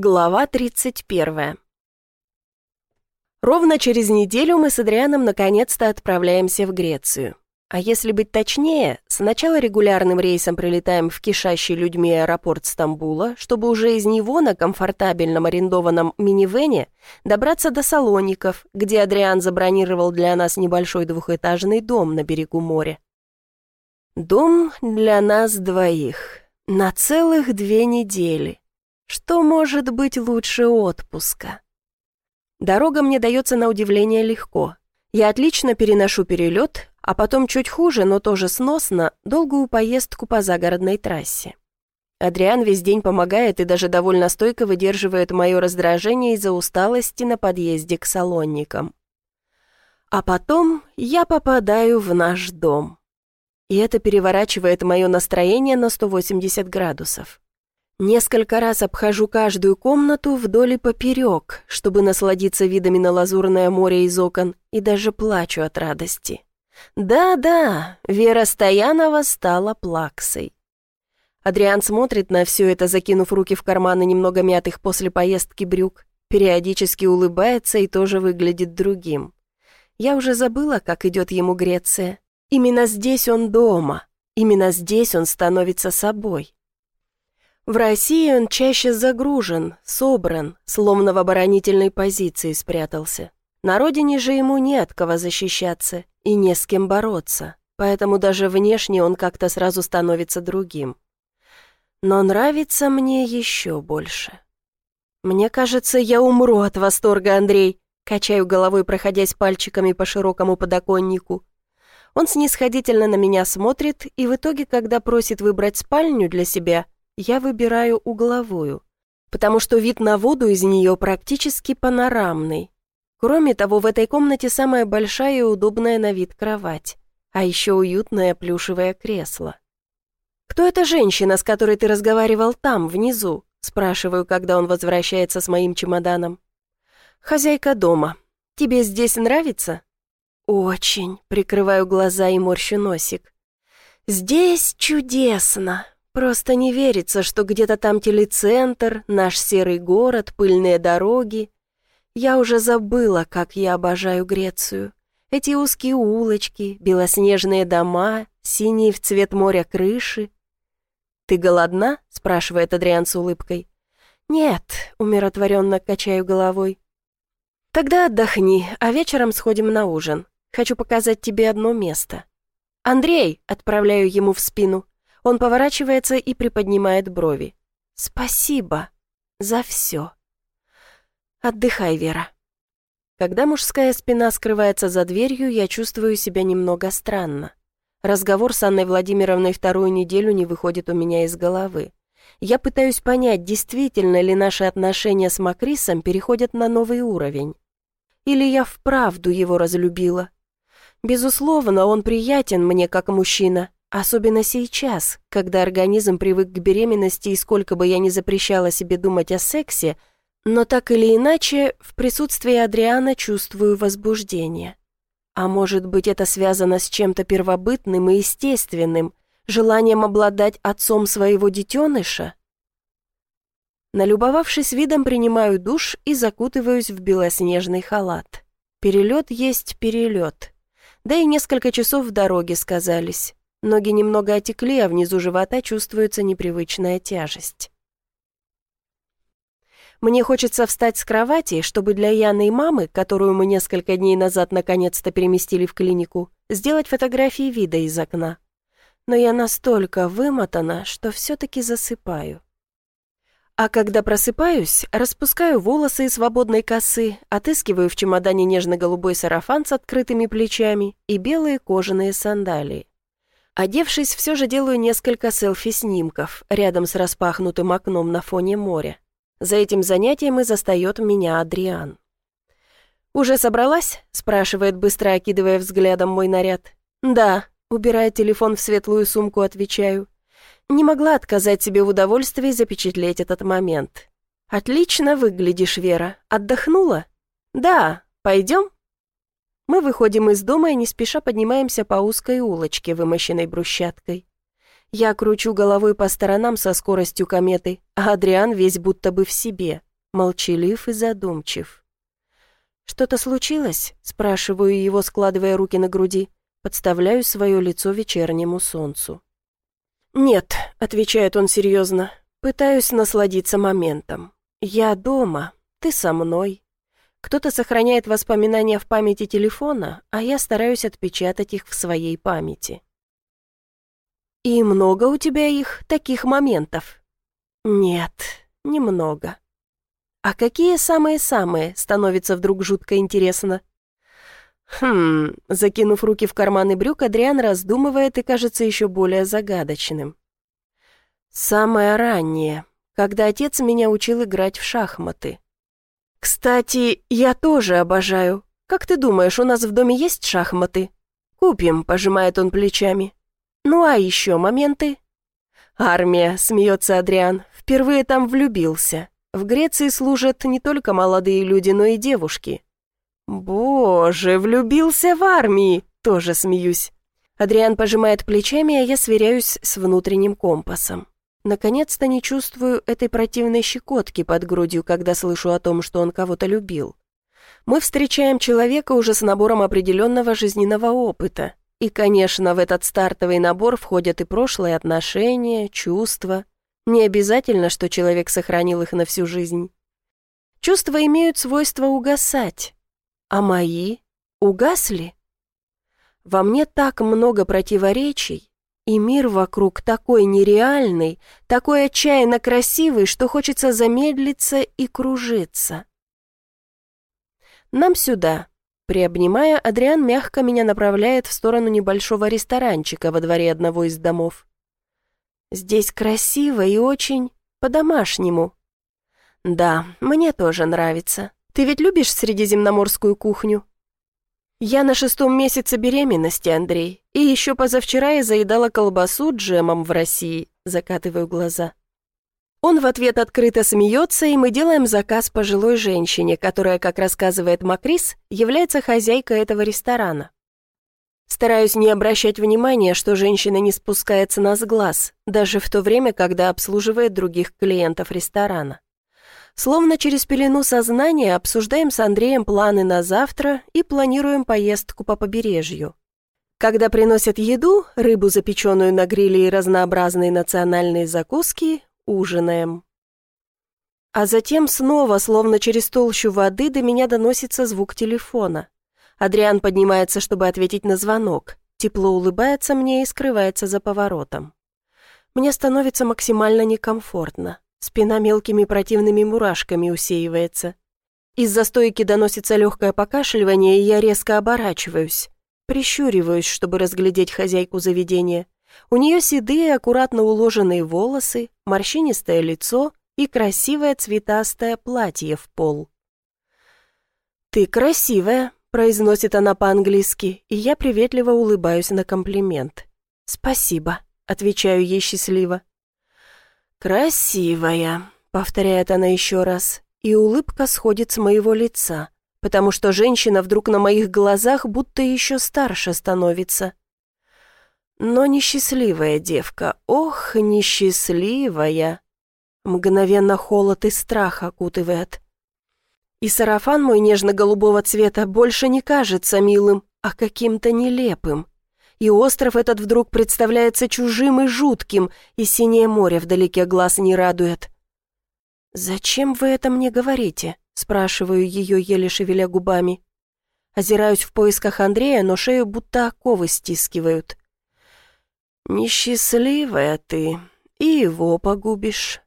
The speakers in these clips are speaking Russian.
Глава 31. Ровно через неделю мы с Адрианом наконец-то отправляемся в Грецию. А если быть точнее, сначала регулярным рейсом прилетаем в кишащий людьми аэропорт Стамбула, чтобы уже из него на комфортабельном арендованном минивене добраться до Салоников, где Адриан забронировал для нас небольшой двухэтажный дом на берегу моря. Дом для нас двоих. На целых две недели. Что может быть лучше отпуска? Дорога мне дается на удивление легко. Я отлично переношу перелет, а потом чуть хуже, но тоже сносно, долгую поездку по загородной трассе. Адриан весь день помогает и даже довольно стойко выдерживает мое раздражение из-за усталости на подъезде к салонникам. А потом я попадаю в наш дом. И это переворачивает мое настроение на 180 градусов. Несколько раз обхожу каждую комнату вдоль и поперек, чтобы насладиться видами на лазурное море из окон, и даже плачу от радости. Да-да, Вера Стоянова стала плаксой. Адриан смотрит на все это, закинув руки в карманы немного мятых после поездки брюк, периодически улыбается и тоже выглядит другим. Я уже забыла, как идет ему Греция. Именно здесь он дома, именно здесь он становится собой. В России он чаще загружен, собран, словно в оборонительной позиции спрятался. На родине же ему не от кого защищаться и не с кем бороться, поэтому даже внешне он как-то сразу становится другим. Но нравится мне еще больше. Мне кажется, я умру от восторга, Андрей, качаю головой, проходясь пальчиками по широкому подоконнику. Он снисходительно на меня смотрит, и в итоге, когда просит выбрать спальню для себя – я выбираю угловую, потому что вид на воду из нее практически панорамный. Кроме того, в этой комнате самая большая и удобная на вид кровать, а еще уютное плюшевое кресло. «Кто эта женщина, с которой ты разговаривал там, внизу?» спрашиваю, когда он возвращается с моим чемоданом. «Хозяйка дома. Тебе здесь нравится?» «Очень», — прикрываю глаза и морщу носик. «Здесь чудесно. Просто не верится, что где-то там телецентр, наш серый город, пыльные дороги. Я уже забыла, как я обожаю Грецию. Эти узкие улочки, белоснежные дома, синие в цвет моря крыши. «Ты голодна?» — спрашивает Адриан с улыбкой. «Нет», — умиротворенно качаю головой. «Тогда отдохни, а вечером сходим на ужин. Хочу показать тебе одно место». «Андрей!» — отправляю ему в спину. Он поворачивается и приподнимает брови. «Спасибо за все». «Отдыхай, Вера». Когда мужская спина скрывается за дверью, я чувствую себя немного странно. Разговор с Анной Владимировной вторую неделю не выходит у меня из головы. Я пытаюсь понять, действительно ли наши отношения с Макрисом переходят на новый уровень. Или я вправду его разлюбила. Безусловно, он приятен мне как мужчина, Особенно сейчас, когда организм привык к беременности и сколько бы я ни запрещала себе думать о сексе, но так или иначе, в присутствии Адриана чувствую возбуждение. А может быть, это связано с чем-то первобытным и естественным, желанием обладать отцом своего детеныша? Налюбовавшись видом, принимаю душ и закутываюсь в белоснежный халат. Перелет есть перелет. Да и несколько часов в дороге сказались. Ноги немного отекли, а внизу живота чувствуется непривычная тяжесть. Мне хочется встать с кровати, чтобы для Яны и мамы, которую мы несколько дней назад наконец-то переместили в клинику, сделать фотографии вида из окна. Но я настолько вымотана, что все-таки засыпаю. А когда просыпаюсь, распускаю волосы из свободной косы, отыскиваю в чемодане нежно-голубой сарафан с открытыми плечами и белые кожаные сандалии. Одевшись, все же делаю несколько селфи-снимков рядом с распахнутым окном на фоне моря. За этим занятием и застает меня Адриан. «Уже собралась?» – спрашивает, быстро окидывая взглядом мой наряд. «Да», – убирая телефон в светлую сумку, отвечаю. Не могла отказать себе в удовольствии запечатлеть этот момент. «Отлично выглядишь, Вера. Отдохнула?» «Да. Пойдем?» Мы выходим из дома и не спеша поднимаемся по узкой улочке, вымощенной брусчаткой. Я кручу головой по сторонам со скоростью кометы, а Адриан весь будто бы в себе, молчалив и задумчив. «Что-то случилось?» — спрашиваю его, складывая руки на груди. Подставляю свое лицо вечернему солнцу. «Нет», — отвечает он серьезно, — «пытаюсь насладиться моментом. Я дома, ты со мной. Кто-то сохраняет воспоминания в памяти телефона, а я стараюсь отпечатать их в своей памяти». «И много у тебя их, таких моментов?» «Нет, немного». «А какие самые-самые?» — становится вдруг жутко интересно. Хм, закинув руки в карманы брюк, Адриан раздумывает и кажется еще более загадочным. «Самое раннее, когда отец меня учил играть в шахматы. Кстати, я тоже обожаю. Как ты думаешь, у нас в доме есть шахматы?» «Купим», — пожимает он плечами. «Ну а еще моменты?» «Армия», — смеется Адриан, — «впервые там влюбился. В Греции служат не только молодые люди, но и девушки». «Боже, влюбился в армии!» Тоже смеюсь. Адриан пожимает плечами, а я сверяюсь с внутренним компасом. Наконец-то не чувствую этой противной щекотки под грудью, когда слышу о том, что он кого-то любил. Мы встречаем человека уже с набором определенного жизненного опыта. И, конечно, в этот стартовый набор входят и прошлые отношения, чувства. Не обязательно, что человек сохранил их на всю жизнь. Чувства имеют свойство угасать, а мои угасли? Во мне так много противоречий, и мир вокруг такой нереальный, такой отчаянно красивый, что хочется замедлиться и кружиться. Нам сюда. Приобнимая, Адриан мягко меня направляет в сторону небольшого ресторанчика во дворе одного из домов. Здесь красиво и очень по-домашнему. Да, мне тоже нравится. Ты ведь любишь средиземноморскую кухню?» «Я на шестом месяце беременности, Андрей, и еще позавчера я заедала колбасу джемом в России», закатываю глаза. Он в ответ открыто смеется, и мы делаем заказ пожилой женщине, которая, как рассказывает Макрис, является хозяйкой этого ресторана. Стараюсь не обращать внимания, что женщина не спускается нас глаз, даже в то время, когда обслуживает других клиентов ресторана. Словно через пелену сознания обсуждаем с Андреем планы на завтра и планируем поездку по побережью. Когда приносят еду, рыбу, запеченную на гриле и разнообразные национальные закуски, ужинаем. А затем снова, словно через толщу воды, до меня доносится звук телефона. Адриан поднимается, чтобы ответить на звонок. Тепло улыбается мне и скрывается за поворотом. Мне становится максимально некомфортно. Спина мелкими противными мурашками усеивается. Из-за стойки доносится легкое покашливание, и я резко оборачиваюсь. Прищуриваюсь, чтобы разглядеть хозяйку заведения. У нее седые, аккуратно уложенные волосы, морщинистое лицо и красивое цветастое платье в пол. «Ты красивая», — произносит она по-английски, и я приветливо улыбаюсь на комплимент. «Спасибо», — отвечаю ей счастливо. «Красивая», — повторяет она еще раз, и улыбка сходит с моего лица, потому что женщина вдруг на моих глазах будто еще старше становится. Но несчастливая девка, ох, несчастливая. Мгновенно холод и страх окутывает. И сарафан мой нежно-голубого цвета больше не кажется милым, а каким-то нелепым и остров этот вдруг представляется чужим и жутким, и синее море вдалеке глаз не радует. «Зачем вы это мне говорите?» — спрашиваю ее, еле шевеля губами. Озираюсь в поисках Андрея, но шею будто оковы стискивают. «Несчастливая ты, и его погубишь.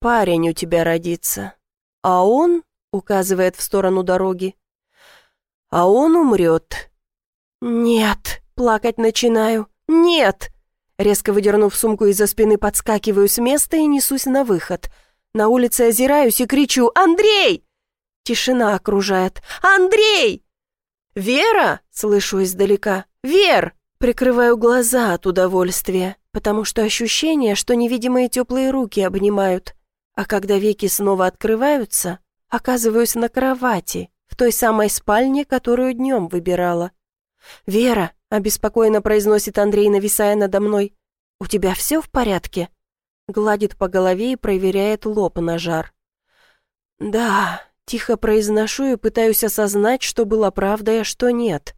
Парень у тебя родится, а он, — указывает в сторону дороги, — а он умрет». «Нет!» Плакать начинаю. «Нет!» Резко выдернув сумку из-за спины, подскакиваю с места и несусь на выход. На улице озираюсь и кричу «Андрей!» Тишина окружает. «Андрей!» «Вера!» — слышу издалека. «Вер!» Прикрываю глаза от удовольствия, потому что ощущение, что невидимые теплые руки обнимают. А когда веки снова открываются, оказываюсь на кровати, в той самой спальне, которую днем выбирала. «Вера!» — обеспокоенно произносит Андрей, нависая надо мной. «У тебя все в порядке?» Гладит по голове и проверяет лоб на жар. «Да», — тихо произношу и пытаюсь осознать, что было правдой, а что нет.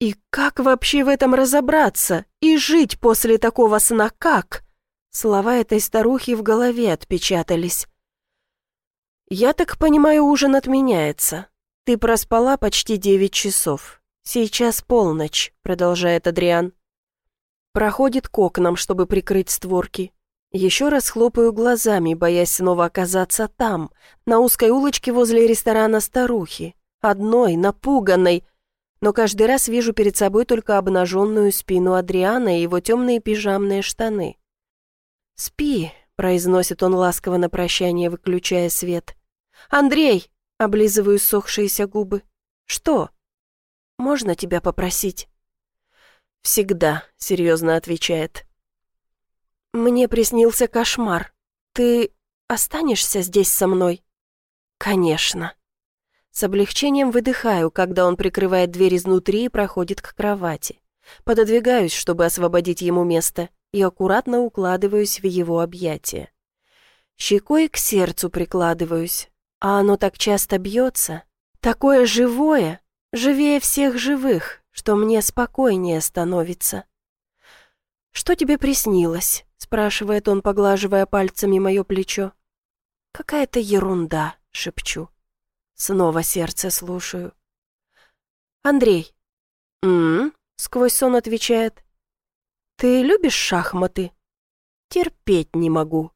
«И как вообще в этом разобраться? И жить после такого сна как?» Слова этой старухи в голове отпечатались. «Я так понимаю, ужин отменяется. Ты проспала почти девять часов. Сейчас полночь», — продолжает Адриан. Проходит к окнам, чтобы прикрыть створки. Еще раз хлопаю глазами, боясь снова оказаться там, на узкой улочке возле ресторана старухи, одной, напуганной, но каждый раз вижу перед собой только обнаженную спину Адриана и его темные пижамные штаны. «Спи», — произносит он ласково на прощание, выключая свет. «Андрей!» — облизываю сохшиеся губы. «Что?» «Можно тебя попросить?» «Всегда», — серьезно отвечает. «Мне приснился кошмар. Ты останешься здесь со мной?» «Конечно». С облегчением выдыхаю, когда он прикрывает дверь изнутри и проходит к кровати. Пододвигаюсь, чтобы освободить ему место, и аккуратно укладываюсь в его объятия. Щекой к сердцу прикладываюсь, а оно так часто бьется, такое живое, живее всех живых, что мне спокойнее становится. «Что тебе приснилось?» — спрашивает он, поглаживая пальцами мое плечо. «Какая-то ерунда», — шепчу. Снова сердце слушаю. «Андрей». «М-м-м», сквозь сон отвечает. «Ты любишь шахматы?» «Терпеть не могу».